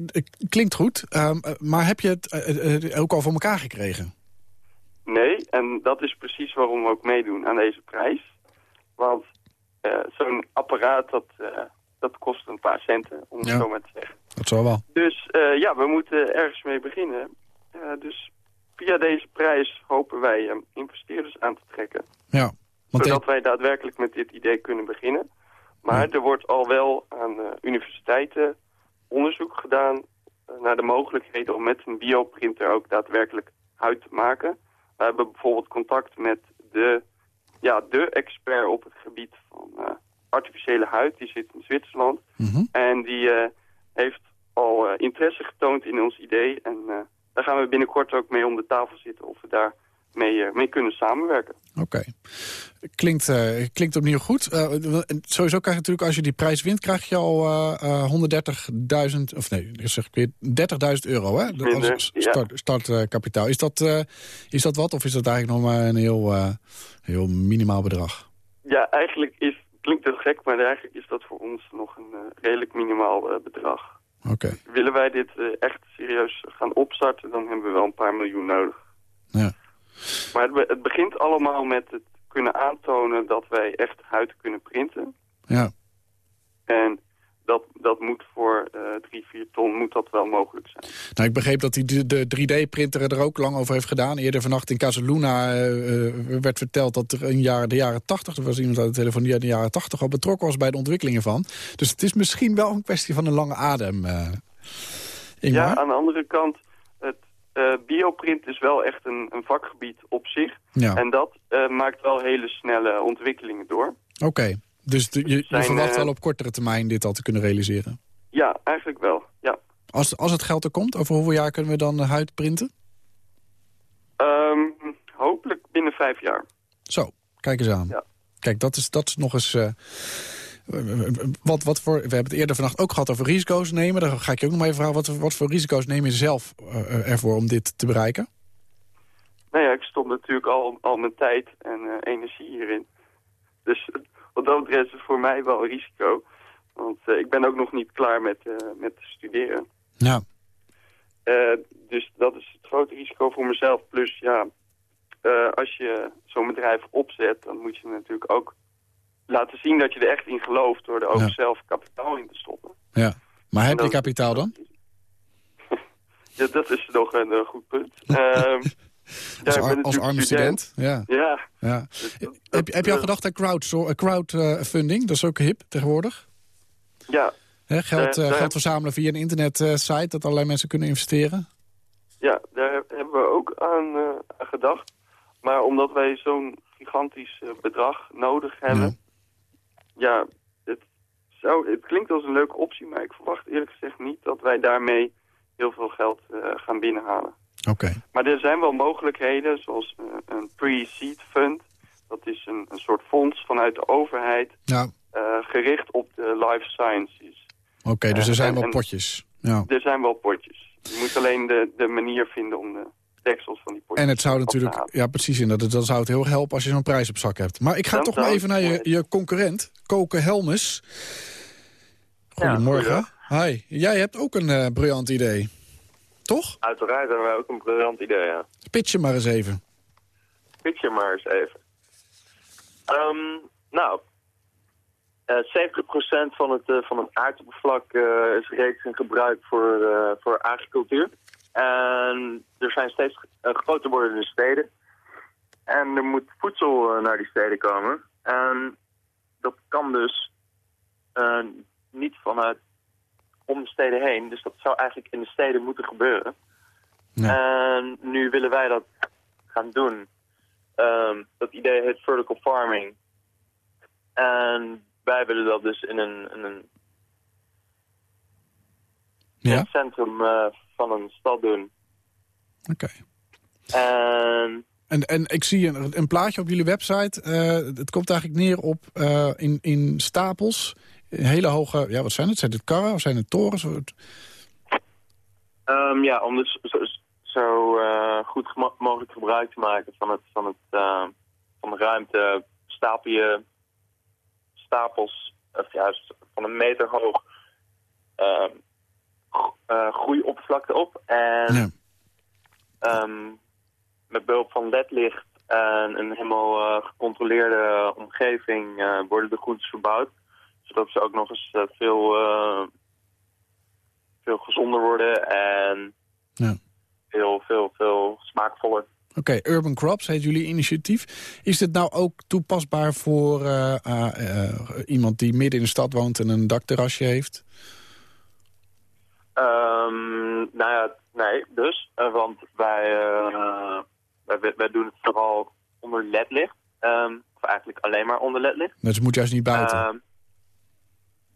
klinkt goed, ehm, eh, maar heb je het ook al voor elkaar gekregen? Nee, en dat is precies waarom we ook meedoen aan deze prijs. Want zo'n apparaat, dat, dat kost een paar centen, om het Ja. zo maar te zeggen. Dat zal wel. Dus ja, we moeten ergens mee beginnen. Eh, dus via deze prijs hopen wij eh, investeerders aan te trekken. Ja. Want zodat wij daadwerkelijk met dit idee kunnen beginnen. Maar Ja. er wordt al wel aan eh, universiteiten onderzoek gedaan eh, naar de mogelijkheden om met een bioprinter ook daadwerkelijk huid te maken. We hebben bijvoorbeeld contact met de, ja, de expert op het gebied van artificiële huid. Die zit in Zwitserland. Mhm. En die heeft al interesse getoond in ons idee. En daar gaan we binnenkort ook mee om de tafel zitten of we daar mee, eh, mee kunnen samenwerken. Oké. Klinkt, eh, klinkt opnieuw goed. En sowieso krijg je natuurlijk, als je die prijs wint... krijg je al eh, eh, 130.000, of nee, zeg ik weer, 30.000 euro, hè? Minder, als ja. start, startkapitaal. is, dat, is dat wat, of is dat eigenlijk nog maar een heel, heel minimaal bedrag? Ja, eigenlijk is, klinkt het gek, maar eigenlijk is dat voor ons nog een redelijk minimaal bedrag. Oké, Willen wij dit eh, echt serieus gaan opstarten, dan hebben we wel een paar miljoen nodig. ja. Maar het, be- het begint allemaal met het kunnen aantonen dat wij echt huid kunnen printen. ja. En dat, dat moet voor eh 3, 4 ton moet dat wel mogelijk zijn. Nou, ik begreep dat hij de, de 3D-printer er ook lang over heeft gedaan. Eerder vannacht in Casaluna eh, eh, werd verteld dat er in jaren, de jaren 80... er was iemand uit de telefoon die uit de jaren 80 al betrokken was bij de ontwikkelingen van. Dus het is misschien wel een kwestie van een lange adem. Ja, aan de andere kant, het eh, bioprint is wel echt een, een vakgebied op zich. Ja. En dat maakt wel hele snelle ontwikkelingen door. Oké, dus de- je, je zijn, verwacht eh, wel op kortere termijn dit al te kunnen realiseren? Ja, eigenlijk wel, ja. Als, als het geld er komt, over hoeveel jaar kunnen we dan de huid printen? Ehm, hopelijk binnen vijf jaar. Zo, kijk eens aan. Ja. Kijk, dat is, dat is nog eens... eh, wat, wat voor, we hebben het eerder vannacht ook gehad over risico's nemen. Dan ga ik je ook nog maar even vragen. Wat, wat voor risico's neem je zelf eh, ervoor om dit te bereiken? Nou ja, ik stop natuurlijk al, al mijn tijd en energie hierin. Dus wat dat betreft is voor mij wel een risico. Want eh, ik ben ook nog niet klaar met, eh, met studeren. Ja, Eh, dus dat is het grote risico voor mezelf. Plus ja, als je zo'n bedrijf opzet, dan moet je natuurlijk ook laten zien dat je er echt in gelooft door er ook Ja. zelf kapitaal in te stoppen. ja. Maar heb je kapitaal dan? Ja, dat is nog een, goed punt. Als, ar- als arme student. Ja, Ja. ja. Dus dat- Heb, heb je al dat- gedacht aan crowd, crowdfunding? dat is ook hip tegenwoordig. Ja, geld, Eh, eh, geld verzamelen via een internetsite dat allerlei mensen kunnen investeren. ja, daar hebben we ook aan, eh, gedacht. Maar omdat wij zo'n gigantisch eh, bedrag nodig hebben... Ja, het, zou, het klinkt als een leuke optie, maar ik verwacht eerlijk gezegd niet dat wij daarmee heel veel geld eh, gaan binnenhalen. Oké. Maar er zijn wel mogelijkheden, zoals eh, een pre-seed fund. Dat is een, een soort fonds vanuit de overheid, Ja, eh, gericht op de life sciences. oké, dus er Eh, zijn en- wel en- potjes. Ja. Er zijn wel potjes. Je moet alleen de, de manier vinden om de deksels van die potjes En het zou natuurlijk, ja precies, inderdaad, dan zou het heel erg helpen als je zo'n prijs op zak hebt. Maar ik ga Dan toch maar even naar je, je concurrent, Koken Helmes. Goedemorgen. Hi, jij hebt ook een briljant idee. Toch? Uiteraard hebben wij ook een briljant idee, ja. Pitch je maar eens even. Pitch je maar eens even. Ehm, nou, eh 70% van het, eh, van het aardoppervlak eh, is reeds in gebruik voor, eh, voor agricultuur. En er zijn steeds eh, groter wordende steden. En er moet voedsel eh, naar die steden komen. En dat kan dus eh, niet vanuit om de steden heen. Dus dat zou eigenlijk in de steden moeten gebeuren. En nu willen wij dat gaan doen. Ehm, dat idee heet vertical farming. En wij willen dat dus in een, in een, in Ja, het centrum eh, van een stad doen. oké. En En, en ik zie een, een plaatje op jullie website. eh, het komt eigenlijk neer op eh, in, in stapels. Hele hoge, ja wat zijn het? Zijn het karren of zijn het torens? Ehm, ja, om dus zo, zo eh, goed mogelijk gebruik te maken van, het, van, het, eh, van de ruimte, stapel je stapels, of juist van een meter hoog, eh, groeioppervlakte op. En Ja. ehm, met behulp van ledlicht en een helemaal gecontroleerde omgeving worden de groentes verbouwd. Zodat ze ook nog eens eh, veel, eh, veel gezonder worden en Ja. veel, veel, veel smaakvoller. Oké, Urban Crops heet jullie initiatief. Is dit nou ook toepasbaar voor eh, iemand die midden in de stad woont en een dakterrasje heeft? Ehm, nou ja, nee, dus. want wij, wij, wij doen het vooral onder ledlicht. Ehm, of eigenlijk alleen maar onder ledlicht. Dus het moet juist niet buiten.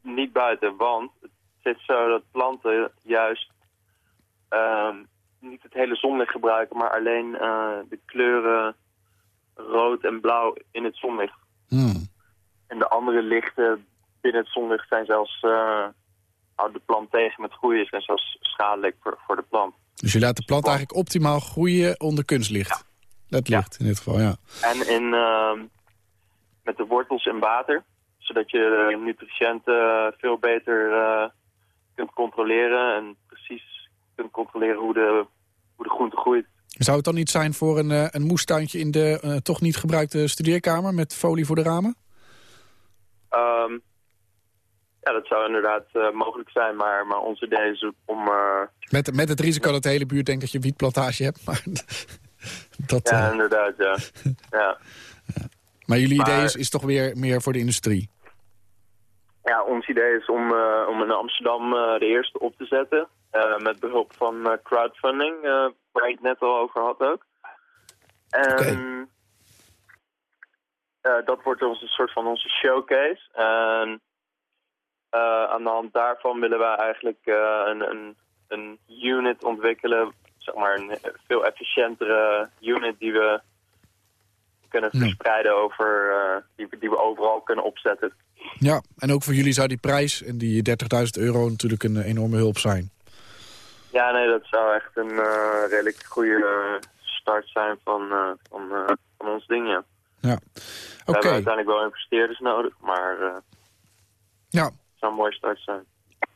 Niet buiten, want het zit zo dat planten juist ehm, niet het hele zonlicht gebruiken, maar alleen eh, de kleuren rood en blauw in het zonlicht. Hmm. En de andere lichten binnen het zonlicht zijn zelfs, eh houdt de plant tegen met groeien, zijn zelfs schadelijk voor, voor de plant. Dus je laat de plant eigenlijk optimaal groeien onder kunstlicht. Dat licht in dit geval, ja. En in, ehm, met de wortels in water, zodat je de nutriënten eh, veel beter eh, kunt controleren en precies kunt controleren hoe de, hoe de groente groeit. Zou het dan niet zijn voor een, eh, een moestuintje in de eh, toch niet gebruikte studeerkamer met folie voor de ramen? Ehm, ja, dat zou inderdaad eh, mogelijk zijn, maar, maar ons idee is om... eh, Met, met het risico dat de hele buurt denkt dat je wietplantage hebt. Maar, dat, ja, eh, inderdaad, ja. ja. Maar jullie maar- idee is, is toch weer meer voor de industrie? Ja, ons idee is om, eh, om in Amsterdam eh, de eerste op te zetten. eh, met behulp van crowdfunding, waar ik het net al over had ook. En dat wordt ons een soort van onze showcase. En aan de hand daarvan willen wij eigenlijk een, een, een unit ontwikkelen. Zeg maar een veel efficiëntere unit die we kunnen Ja. verspreiden over, eh, die, we- die we overal kunnen opzetten. Ja, en ook voor jullie zou die prijs en die 30.000 euro natuurlijk een eh, enorme hulp zijn. Ja, nee, dat zou echt een eh, redelijk goede start zijn van, van, van ons ding, ja. Ja, We oké. hebben uiteindelijk wel investeerders nodig, maar eh, het Ja, zou een mooie start zijn.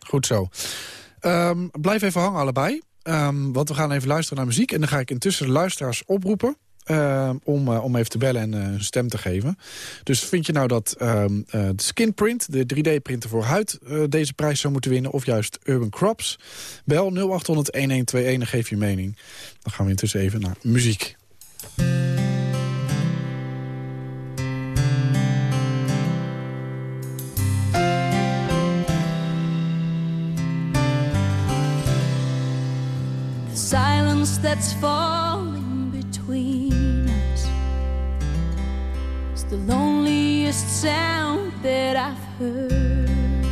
goed zo. Ehm, blijf even hangen allebei, Ehm, want we gaan even luisteren naar muziek. En dan ga ik intussen de luisteraars oproepen Ehm, om, eh, om even te bellen en uh, stem te geven. Dus vind je nou dat ehm, eh, de Skinprint, de 3D-printer voor huid... deze prijs zou moeten winnen, of juist Urban Crops? Bel 0800-1121 en geef je mening. Dan gaan we intussen even naar muziek. Silence that's the loneliest sound that I've heard.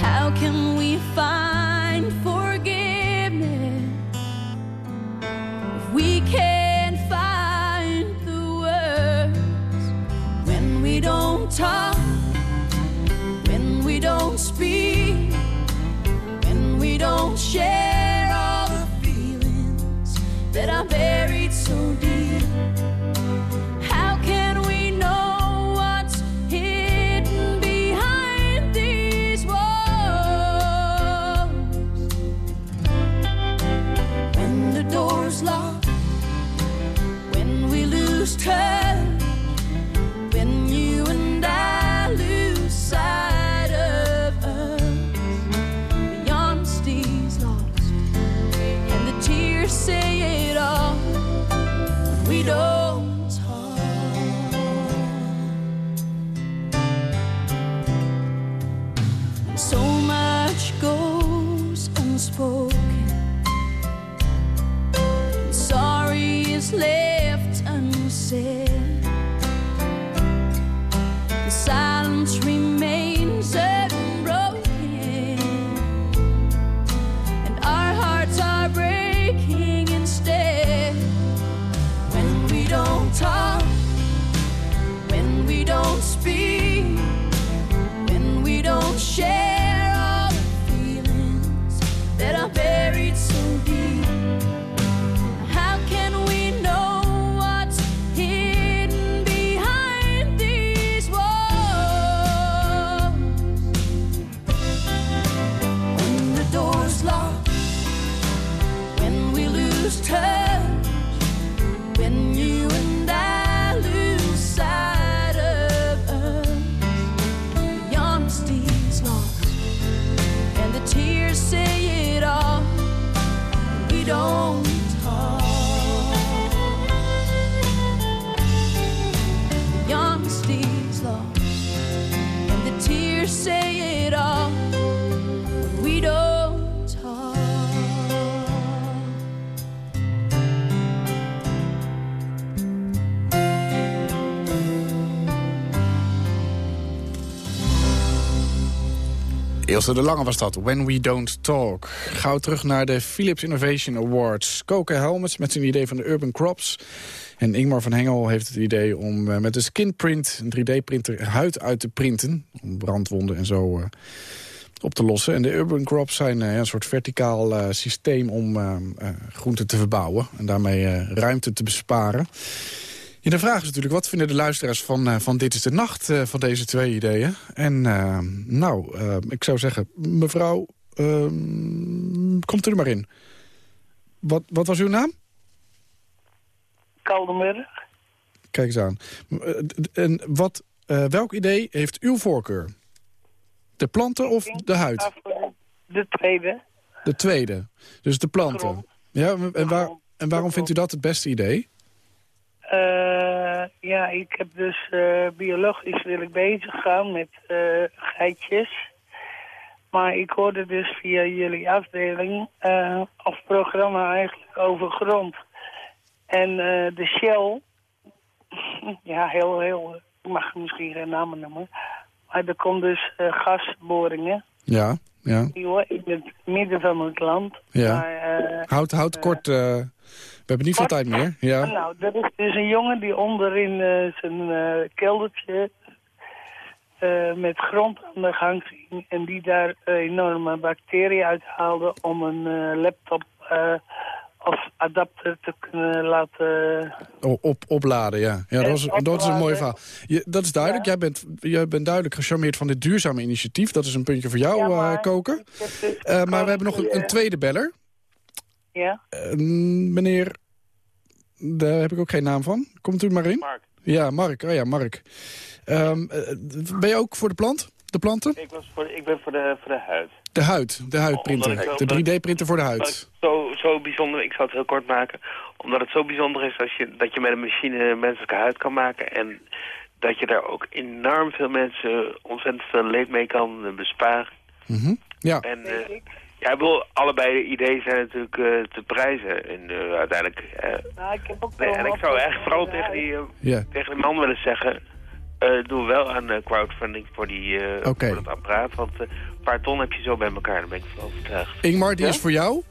How can we find forgiveness if we can't find the words when we don't talk, when we don't speak, when we don't share all the feelings that are buried so deep? We lose Ilse de Lange was dat, When We Don't Talk. Gauw terug naar de Philips Innovation Awards. Koken Helmets met zijn idee van de Urban Crops. En Ingmar van Hengel heeft het idee om eh, met een skinprint... een 3D-printer huid uit te printen. Om brandwonden en zo eh, op te lossen. En de Urban Crops zijn eh, een soort verticaal systeem om groenten te verbouwen. En daarmee ruimte te besparen. Ja, de vraag is natuurlijk, wat vinden de luisteraars van, eh, van Dit is de Nacht... eh, van deze twee ideeën? En eh, nou, ik zou zeggen, mevrouw, ehm, komt u er maar in. Wat, wat was uw naam? Kaldenberg. Kijk eens aan. En wat, welk idee heeft uw voorkeur? De planten of de huid? De tweede. De tweede. Dus de planten. Ja, en, waar, en waarom vindt u dat het beste idee? Eh, ja, ik heb dus eh, biologisch wil ik bezig gaan met eh, geitjes. Maar ik hoorde dus via jullie afdeling of programma eigenlijk over grond. En de Shell, ja, heel, heel, ik mag misschien geen namen noemen. Maar er komt dus gasboringen Ja, ja. in het midden van het land. Ja. Maar, Houd, houd kort. We hebben niet veel tijd meer. Ja. Nou, er is dus een jongen die onderin eh, zijn eh, keldertje eh, met grond aan de gang ging. En die daar enorme bacteriën uithaalde om een laptop of adapter te kunnen laten... O- Op, opladen, ja. ja dat, was, En dat is een mooi verhaal. Je, dat is duidelijk. Jij, bent, jij bent duidelijk gecharmeerd van dit duurzame initiatief. Dat is een puntje voor jou, Ja, maar heb dus maar we hebben nog een, een tweede beller. Ja, meneer... Daar heb ik ook geen naam van. Komt u maar in. Mark, Ja, Mark. Oh ja, Mark. Ehm, eh, ben je ook voor de plant? De planten? ik, was voor, ik ben voor de, voor de huid. De huid. De huidprinter. De 3D-printer voor de huid. het Zo, zo bijzonder, ik zal het heel kort maken. Omdat het zo bijzonder is als je, dat je met een machine een menselijke huid kan maken. En dat je daar ook enorm veel mensen ontzettend veel leed mee kan besparen. Mhm. Ja. En, eh, Ja, ik bedoel, allebei de ideeën zijn natuurlijk eh, te prijzen. En eh, uiteindelijk... eh, Nou, ik heb ook nee, wel en ik zou echt vooral tegen die, Ja. tegen die man willen zeggen... eh, doe wel aan crowdfunding voor, die, eh, Oké. voor dat apparaat. Want een paar ton heb je zo bij elkaar, daar ben ik van overtuigd. Ingmar, die is voor jou.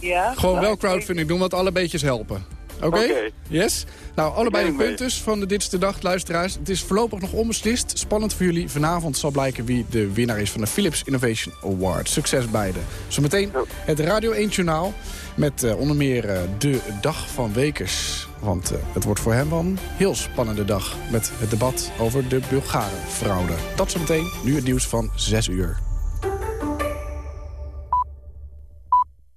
Ja? Gewoon Nou, wel ik- crowdfunding doen, want alle beetjes helpen. Oké? Yes? Nou, allebei de puntjes van de Dit is de Dag, luisteraars. Het is voorlopig nog onbeslist. Spannend voor jullie. Vanavond zal blijken wie de winnaar is van de Philips Innovation Award. Succes beiden. Zometeen het Radio 1 Journaal. Met eh, onder meer eh, de dag van Wekers. Want eh, het wordt voor hem wel een heel spannende dag. Met het debat over de Bulgare fraude. Dat zometeen. Nu het nieuws van 6 uur.